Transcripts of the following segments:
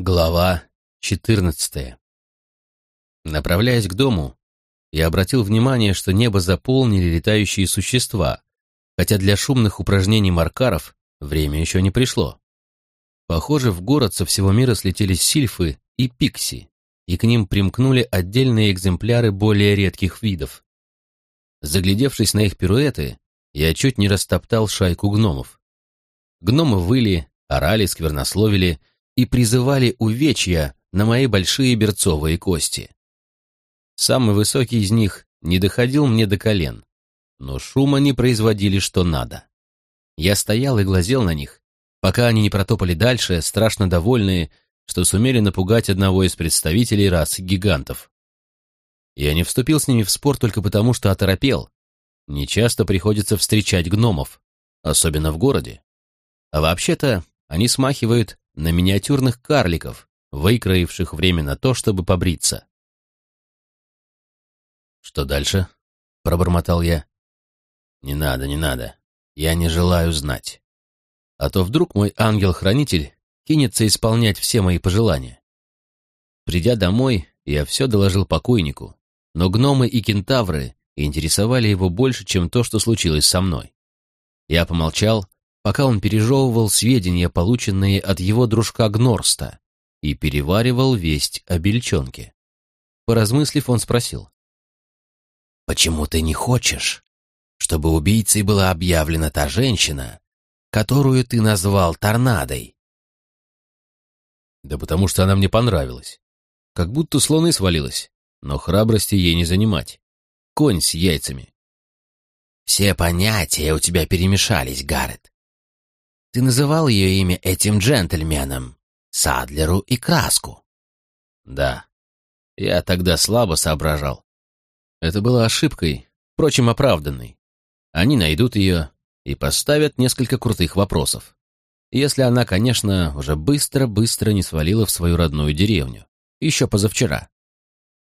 Глава 14. Направляясь к дому, я обратил внимание, что небо заполнили летающие существа, хотя для шумных упражнений маркаров время еще не пришло. Похоже, в город со всего мира слетелись сильфы и пикси, и к ним примкнули отдельные экземпляры более редких видов. Заглядевшись на их пируэты, я чуть не растоптал шайку гномов. Гномы выли, орали, сквернословили — и призывали увечья на мои большие берцовые кости. Самый высокий из них не доходил мне до колен, но шума не производили что надо. Я стоял и глазел на них, пока они не протопали дальше, страшно довольные, что сумели напугать одного из представителей расы гигантов. Я не вступил с ними в спор только потому, что оторопел. Нечасто приходится встречать гномов, особенно в городе. А вообще-то они смахивают на миниатюрных карликов, выкроивших время на то, чтобы побриться. «Что дальше?» — пробормотал я. «Не надо, не надо. Я не желаю знать. А то вдруг мой ангел-хранитель кинется исполнять все мои пожелания». Придя домой, я все доложил покойнику, но гномы и кентавры интересовали его больше, чем то, что случилось со мной. Я помолчал, пока он пережевывал сведения, полученные от его дружка Гнорста, и переваривал весть о бельчонке. Поразмыслив, он спросил. «Почему ты не хочешь, чтобы убийцей была объявлена та женщина, которую ты назвал торнадой?» «Да потому что она мне понравилась. Как будто с луны свалилась, но храбрости ей не занимать. Конь с яйцами». «Все понятия у тебя перемешались, Гаррет. Ты называл ее имя этим джентльменам, Садлеру и Краску. Да, я тогда слабо соображал. Это было ошибкой, впрочем, оправданной. Они найдут ее и поставят несколько крутых вопросов. Если она, конечно, уже быстро-быстро не свалила в свою родную деревню. Еще позавчера.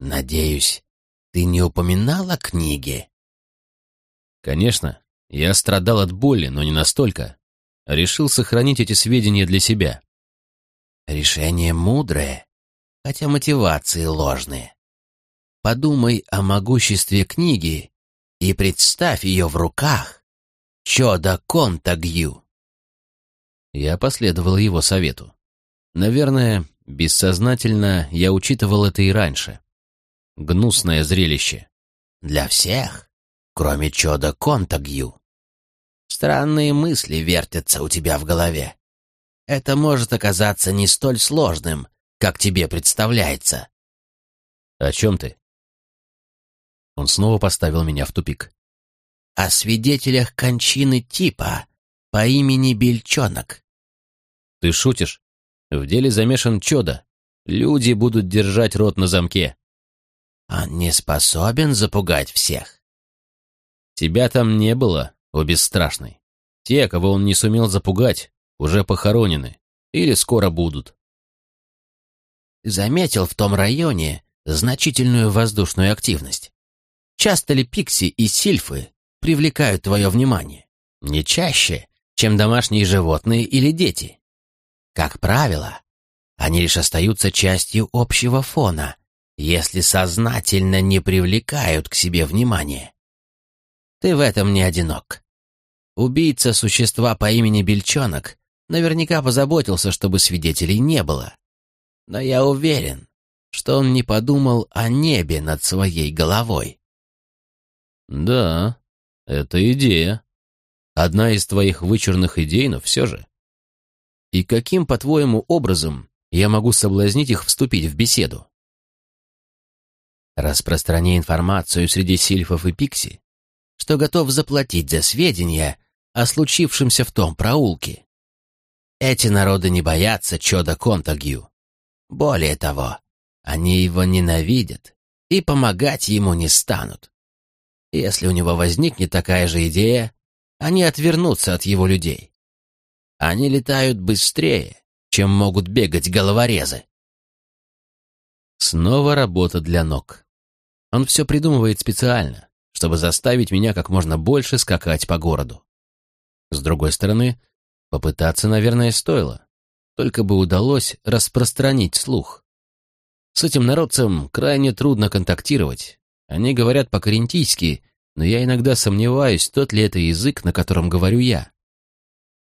Надеюсь, ты не упоминал о книге? Конечно, я страдал от боли, но не настолько, решил сохранить эти сведения для себя. Решение мудрое, хотя мотивации ложные. Подумай о могуществе книги и представь ее в руках. Чода Контагью. Я последовал его совету. Наверное, бессознательно я учитывал это и раньше. Гнусное зрелище. Для всех, кроме Чода Контагью. Странные мысли вертятся у тебя в голове. Это может оказаться не столь сложным, как тебе представляется. О чем ты? Он снова поставил меня в тупик. О свидетелях кончины типа по имени Бельчонок. Ты шутишь? В деле замешан чудо. Люди будут держать рот на замке. Он не способен запугать всех. Тебя там не было, о бесстрашный. Те, кого он не сумел запугать, уже похоронены или скоро будут. Заметил в том районе значительную воздушную активность. Часто ли пикси и сильфы привлекают твое внимание? Не чаще, чем домашние животные или дети. Как правило, они лишь остаются частью общего фона, если сознательно не привлекают к себе внимания. Ты в этом не одинок. Убийца существа по имени Бельчонок наверняка позаботился, чтобы свидетелей не было. Но я уверен, что он не подумал о небе над своей головой. Да, это идея. Одна из твоих вычурных идей, но все же. И каким, по-твоему, образом я могу соблазнить их вступить в беседу? Распространи информацию среди сильфов и пикси, что готов заплатить за сведения о случившемся в том проулке. Эти народы не боятся Чода Контагью. Более того, они его ненавидят и помогать ему не станут. Если у него возникнет такая же идея, они отвернутся от его людей. Они летают быстрее, чем могут бегать головорезы. Снова работа для ног. Он все придумывает специально чтобы заставить меня как можно больше скакать по городу. С другой стороны, попытаться, наверное, стоило. только бы удалось распространить слух. С этим народцем крайне трудно контактировать. Они говорят по-карентийски, но я иногда сомневаюсь, тот ли это язык, на котором говорю я.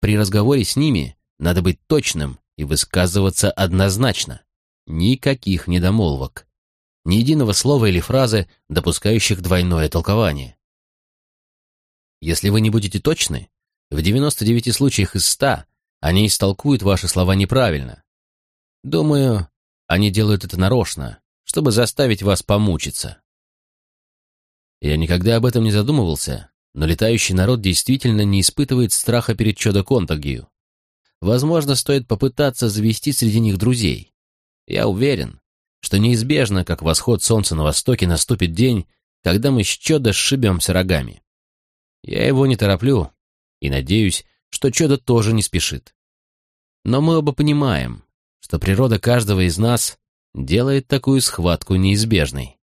При разговоре с ними надо быть точным и высказываться однозначно. Никаких недомолвок. Ни единого слова или фразы, допускающих двойное толкование. Если вы не будете точны, в 99 случаях из 100 они истолкуют ваши слова неправильно. Думаю, они делают это нарочно, чтобы заставить вас помучиться. Я никогда об этом не задумывался, но летающий народ действительно не испытывает страха перед чудо-контагию. Возможно, стоит попытаться завести среди них друзей. Я уверен, что неизбежно, как восход солнца на востоке, наступит день, когда мы с чудо сшибемся рогами. Я его не тороплю, и надеюсь, что чудо тоже не спешит. Но мы оба понимаем, что природа каждого из нас делает такую схватку неизбежной.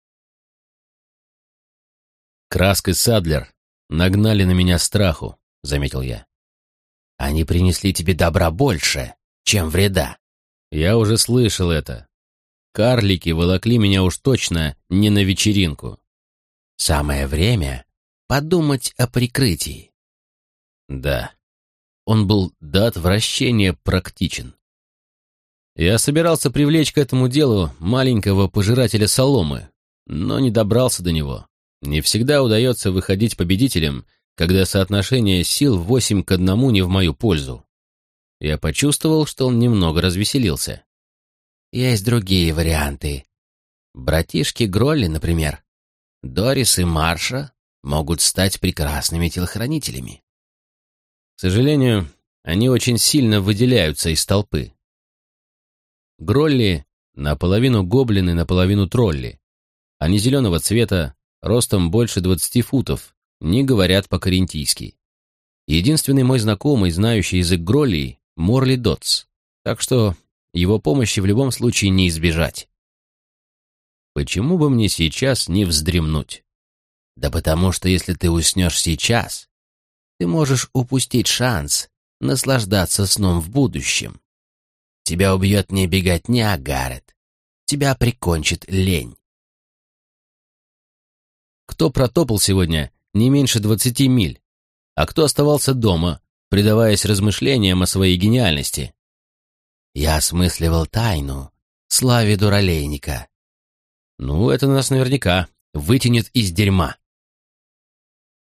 Краской Садлер нагнали на меня страху, заметил я. Они принесли тебе добра больше, чем вреда. Я уже слышал это. Карлики волокли меня уж точно не на вечеринку. Самое время подумать о прикрытии. Да, он был до отвращения практичен. Я собирался привлечь к этому делу маленького пожирателя соломы, но не добрался до него. Не всегда удается выходить победителем, когда соотношение сил восемь к одному не в мою пользу. Я почувствовал, что он немного развеселился. Есть другие варианты. Братишки Гролли, например. Дорис и Марша могут стать прекрасными телохранителями. К сожалению, они очень сильно выделяются из толпы. Гролли наполовину гоблины, наполовину тролли. Они зеленого цвета, ростом больше двадцати футов, не говорят по-карентийски. Единственный мой знакомый, знающий язык Гролли, Морли Дотс, так что его помощи в любом случае не избежать. Почему бы мне сейчас не вздремнуть? Да потому что если ты уснешь сейчас, ты можешь упустить шанс наслаждаться сном в будущем. Тебя убьет не беготня, Гаррет. Тебя прикончит лень. Кто протопал сегодня не меньше двадцати миль, а кто оставался дома, предаваясь размышлениям о своей гениальности? Я осмысливал тайну, славе дуралейника. Ну, это нас наверняка вытянет из дерьма.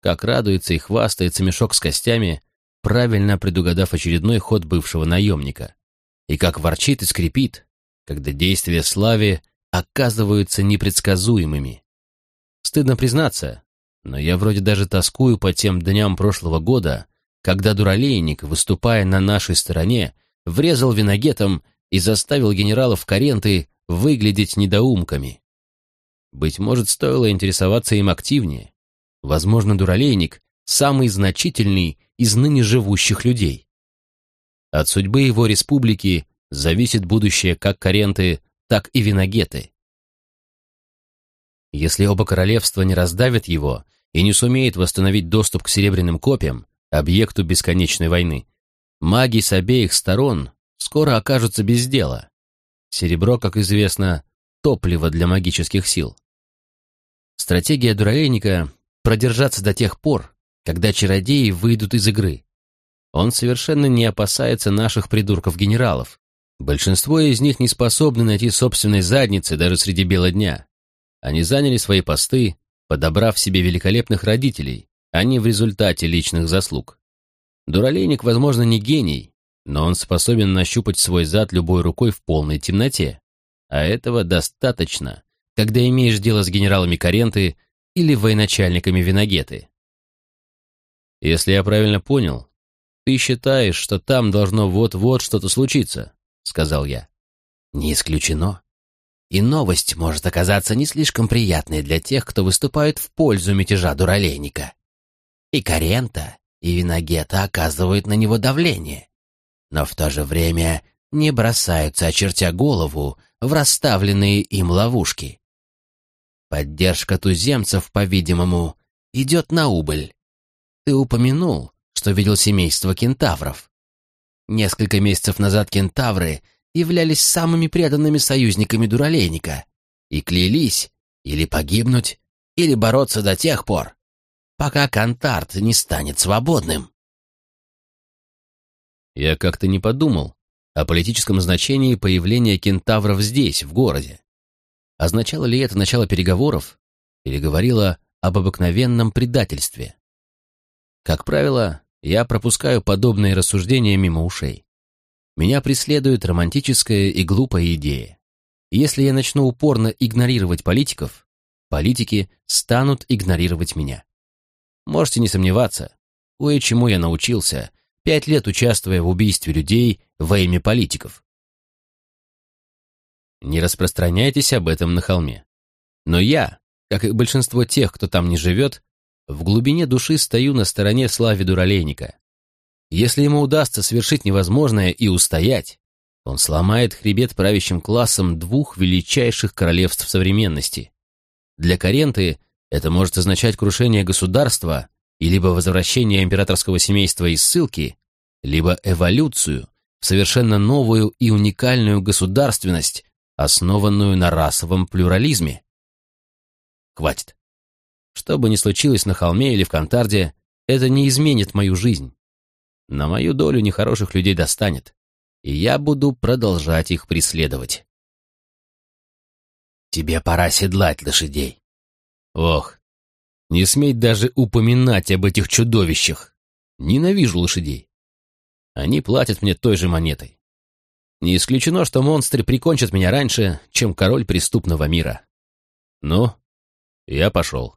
Как радуется и хвастается мешок с костями, правильно предугадав очередной ход бывшего наемника. И как ворчит и скрипит, когда действия славе оказываются непредсказуемыми. Стыдно признаться, но я вроде даже тоскую по тем дням прошлого года, когда дуралейник, выступая на нашей стороне, врезал виногетом и заставил генералов Каренты выглядеть недоумками. Быть может, стоило интересоваться им активнее. Возможно, дуралейник – самый значительный из ныне живущих людей. От судьбы его республики зависит будущее как Каренты, так и Виногеты. Если оба королевства не раздавят его и не сумеют восстановить доступ к серебряным копьям, объекту бесконечной войны, маги с обеих сторон скоро окажутся без дела. Серебро, как известно, топливо для магических сил. Стратегия дуралейника — продержаться до тех пор, когда чародеи выйдут из игры. Он совершенно не опасается наших придурков-генералов. Большинство из них не способны найти собственной задницы даже среди бела дня. Они заняли свои посты, подобрав себе великолепных родителей, а не в результате личных заслуг. Дуралейник, возможно, не гений, но он способен нащупать свой зад любой рукой в полной темноте. А этого достаточно, когда имеешь дело с генералами Каренты или военачальниками Виногеты. Если я правильно понял, ты считаешь, что там должно вот-вот что-то случиться, сказал я. Не исключено. И новость может оказаться не слишком приятной для тех, кто выступает в пользу мятежа дуралейника. И Карента, и Виногета оказывают на него давление, но в то же время не бросаются, очертя голову, в расставленные им ловушки. Поддержка туземцев, по-видимому, идет на убыль. Ты упомянул, что видел семейство кентавров. Несколько месяцев назад кентавры являлись самыми преданными союзниками Дуралейника и клялись или погибнуть, или бороться до тех пор, пока Кантарт не станет свободным. Я как-то не подумал о политическом значении появления кентавров здесь, в городе. Означало ли это начало переговоров или говорило об обыкновенном предательстве? Как правило, я пропускаю подобные рассуждения мимо ушей. Меня преследует романтическая и глупая идея. Если я начну упорно игнорировать политиков, политики станут игнорировать меня. Можете не сомневаться, кое-чему я научился, пять лет участвуя в убийстве людей во имя политиков. Не распространяйтесь об этом на холме. Но я, как и большинство тех, кто там не живет, в глубине души стою на стороне Слави Дуралейника. Если ему удастся совершить невозможное и устоять, он сломает хребет правящим классом двух величайших королевств современности. Для Каренты это может означать крушение государства и либо возвращение императорского семейства из ссылки, либо эволюцию в совершенно новую и уникальную государственность, основанную на расовом плюрализме. Хватит. Что бы ни случилось на холме или в Кантарде, это не изменит мою жизнь. На мою долю нехороших людей достанет, и я буду продолжать их преследовать. Тебе пора седлать лошадей. Ох, не смей даже упоминать об этих чудовищах. Ненавижу лошадей. Они платят мне той же монетой. Не исключено, что монстры прикончат меня раньше, чем король преступного мира. Ну, я пошел.